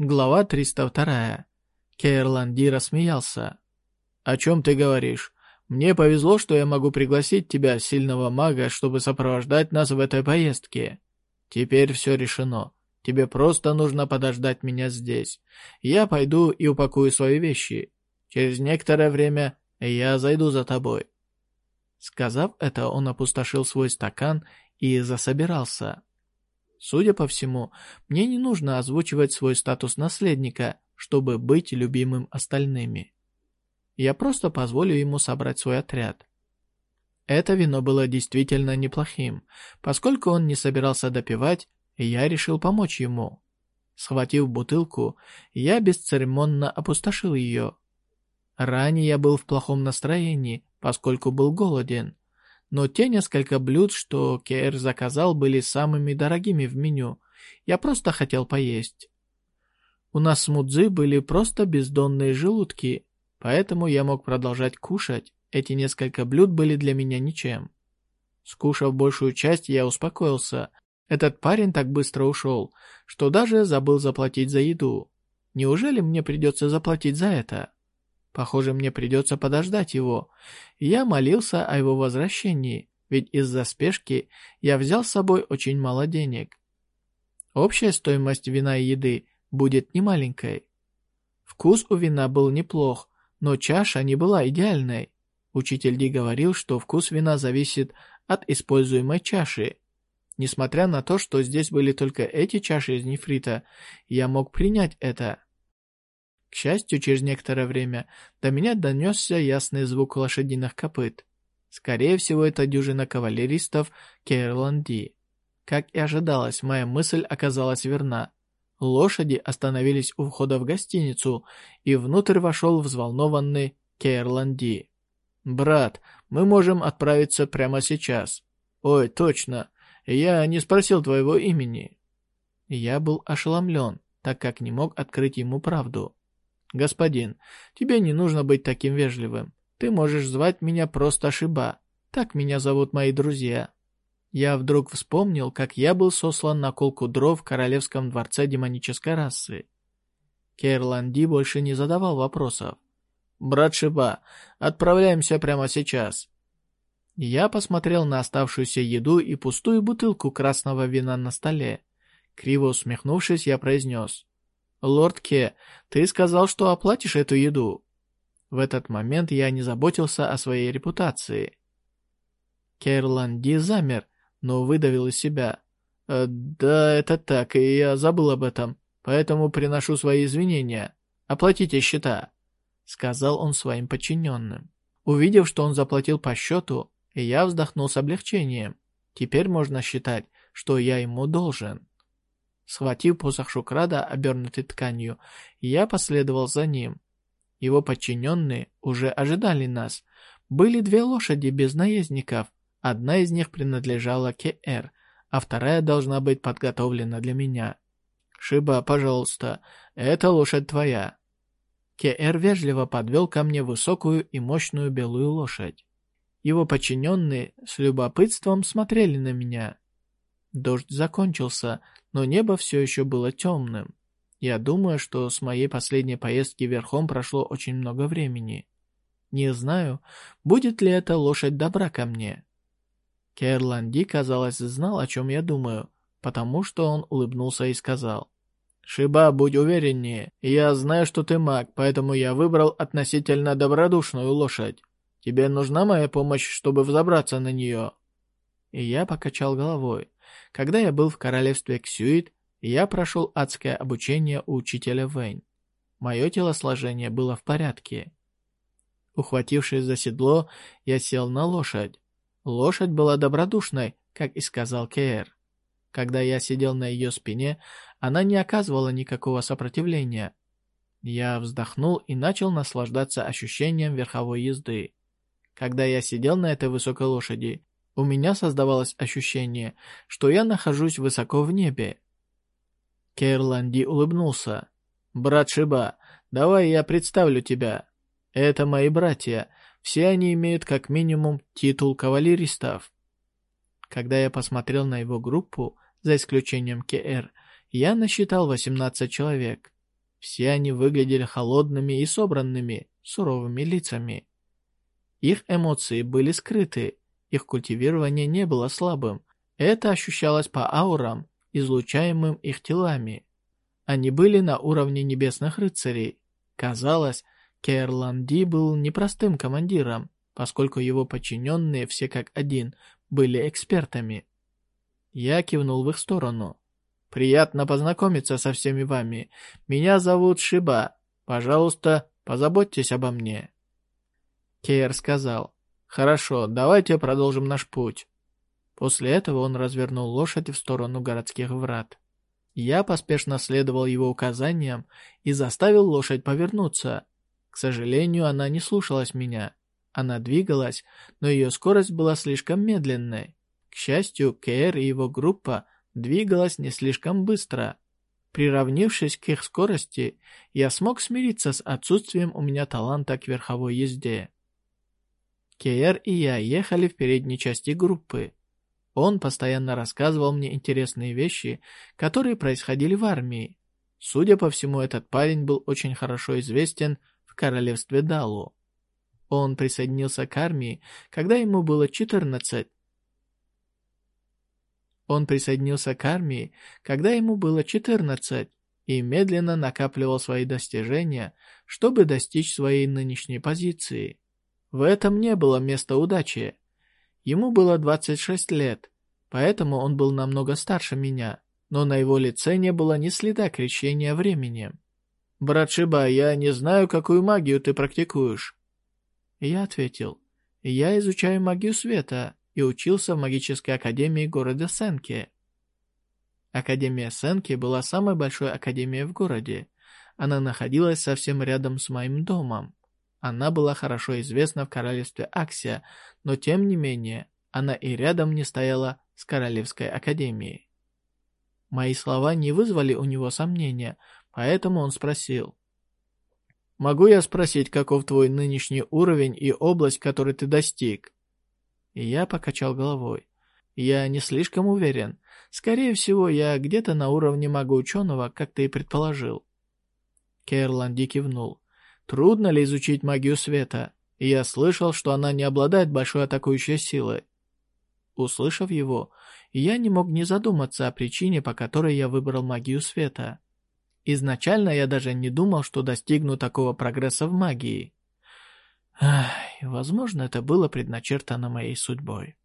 Глава 302. Кейрланди рассмеялся. «О чем ты говоришь? Мне повезло, что я могу пригласить тебя, сильного мага, чтобы сопровождать нас в этой поездке. Теперь все решено. Тебе просто нужно подождать меня здесь. Я пойду и упакую свои вещи. Через некоторое время я зайду за тобой». Сказав это, он опустошил свой стакан и засобирался. Судя по всему, мне не нужно озвучивать свой статус наследника, чтобы быть любимым остальными. Я просто позволю ему собрать свой отряд. Это вино было действительно неплохим. Поскольку он не собирался допивать, я решил помочь ему. Схватив бутылку, я бесцеремонно опустошил ее. Ранее я был в плохом настроении, поскольку был голоден но те несколько блюд, что Кер заказал, были самыми дорогими в меню. Я просто хотел поесть. У нас с Мудзи были просто бездонные желудки, поэтому я мог продолжать кушать. Эти несколько блюд были для меня ничем. Скушав большую часть, я успокоился. Этот парень так быстро ушел, что даже забыл заплатить за еду. Неужели мне придется заплатить за это? Похоже, мне придется подождать его. Я молился о его возвращении, ведь из-за спешки я взял с собой очень мало денег. Общая стоимость вина и еды будет немаленькой. Вкус у вина был неплох, но чаша не была идеальной. Учитель Ди говорил, что вкус вина зависит от используемой чаши. Несмотря на то, что здесь были только эти чаши из нефрита, я мог принять это. К счастью, через некоторое время до меня донесся ясный звук лошадиных копыт. Скорее всего, это дюжина кавалеристов Кейрланди. Как и ожидалось, моя мысль оказалась верна. Лошади остановились у входа в гостиницу, и внутрь вошел взволнованный Кейрланди. «Брат, мы можем отправиться прямо сейчас». «Ой, точно, я не спросил твоего имени». Я был ошеломлен, так как не мог открыть ему правду. «Господин, тебе не нужно быть таким вежливым. Ты можешь звать меня просто Шиба. Так меня зовут мои друзья». Я вдруг вспомнил, как я был сослан на колку дров в королевском дворце демонической расы. Кейрланди больше не задавал вопросов. «Брат Шиба, отправляемся прямо сейчас». Я посмотрел на оставшуюся еду и пустую бутылку красного вина на столе. Криво усмехнувшись, я произнес. «Лорд Ке, ты сказал, что оплатишь эту еду». В этот момент я не заботился о своей репутации. Керланди замер, но выдавил из себя. «Э, «Да, это так, и я забыл об этом, поэтому приношу свои извинения. Оплатите счета», — сказал он своим подчиненным. Увидев, что он заплатил по счету, я вздохнул с облегчением. Теперь можно считать, что я ему должен. Схватив посох Шукрада, обернутый тканью, я последовал за ним. Его подчиненные уже ожидали нас. Были две лошади без наездников. Одна из них принадлежала К.Р., а вторая должна быть подготовлена для меня. «Шиба, пожалуйста, эта лошадь твоя». К.Р. вежливо подвел ко мне высокую и мощную белую лошадь. Его подчиненные с любопытством смотрели на меня. Дождь закончился, но небо все еще было темным. Я думаю, что с моей последней поездки верхом прошло очень много времени. Не знаю, будет ли эта лошадь добра ко мне. Керланди, казалось, знал, о чем я думаю, потому что он улыбнулся и сказал. «Шиба, будь увереннее. Я знаю, что ты маг, поэтому я выбрал относительно добродушную лошадь. Тебе нужна моя помощь, чтобы взобраться на нее?» И я покачал головой. Когда я был в королевстве Ксюит, я прошел адское обучение у учителя Вэнь. Мое телосложение было в порядке. Ухватившись за седло, я сел на лошадь. Лошадь была добродушной, как и сказал Кеэр. Когда я сидел на ее спине, она не оказывала никакого сопротивления. Я вздохнул и начал наслаждаться ощущением верховой езды. Когда я сидел на этой высокой лошади, у меня создавалось ощущение, что я нахожусь высоко в небе. Керланди улыбнулся. «Брат Шиба, давай я представлю тебя. Это мои братья. Все они имеют как минимум титул кавалеристов». Когда я посмотрел на его группу, за исключением КР, я насчитал 18 человек. Все они выглядели холодными и собранными, суровыми лицами. Их эмоции были скрыты, их культивирование не было слабым. Это ощущалось по аурам, излучаемым их телами. Они были на уровне небесных рыцарей. Казалось, Кейрланди был непростым командиром, поскольку его подчиненные все как один были экспертами. Я кивнул в их сторону. «Приятно познакомиться со всеми вами. Меня зовут Шиба. Пожалуйста, позаботьтесь обо мне». Кейр сказал, «Хорошо, давайте продолжим наш путь». После этого он развернул лошадь в сторону городских врат. Я поспешно следовал его указаниям и заставил лошадь повернуться. К сожалению, она не слушалась меня. Она двигалась, но ее скорость была слишком медленной. К счастью, Кэр и его группа двигалась не слишком быстро. Приравнившись к их скорости, я смог смириться с отсутствием у меня таланта к верховой езде. Кейер и я ехали в передней части группы. Он постоянно рассказывал мне интересные вещи, которые происходили в армии. Судя по всему, этот парень был очень хорошо известен в королевстве Далу. Он присоединился к армии, когда ему было 14. Он присоединился к армии, когда ему было 14, и медленно накапливал свои достижения, чтобы достичь своей нынешней позиции. В этом не было места удачи. Ему было 26 лет, поэтому он был намного старше меня, но на его лице не было ни следа крещения времени. «Брат Шиба, я не знаю, какую магию ты практикуешь». Я ответил, «Я изучаю магию света и учился в магической академии города Сенки». Академия Сенки была самой большой академией в городе. Она находилась совсем рядом с моим домом. Она была хорошо известна в королевстве Аксия, но тем не менее, она и рядом не стояла с Королевской Академией. Мои слова не вызвали у него сомнения, поэтому он спросил. «Могу я спросить, каков твой нынешний уровень и область, которой ты достиг?» И я покачал головой. «Я не слишком уверен. Скорее всего, я где-то на уровне мага-ученого, как ты и предположил». Керланди кивнул. Трудно ли изучить магию света? Я слышал, что она не обладает большой атакующей силой. Услышав его, я не мог не задуматься о причине, по которой я выбрал магию света. Изначально я даже не думал, что достигну такого прогресса в магии. Ах, возможно, это было предначертано моей судьбой.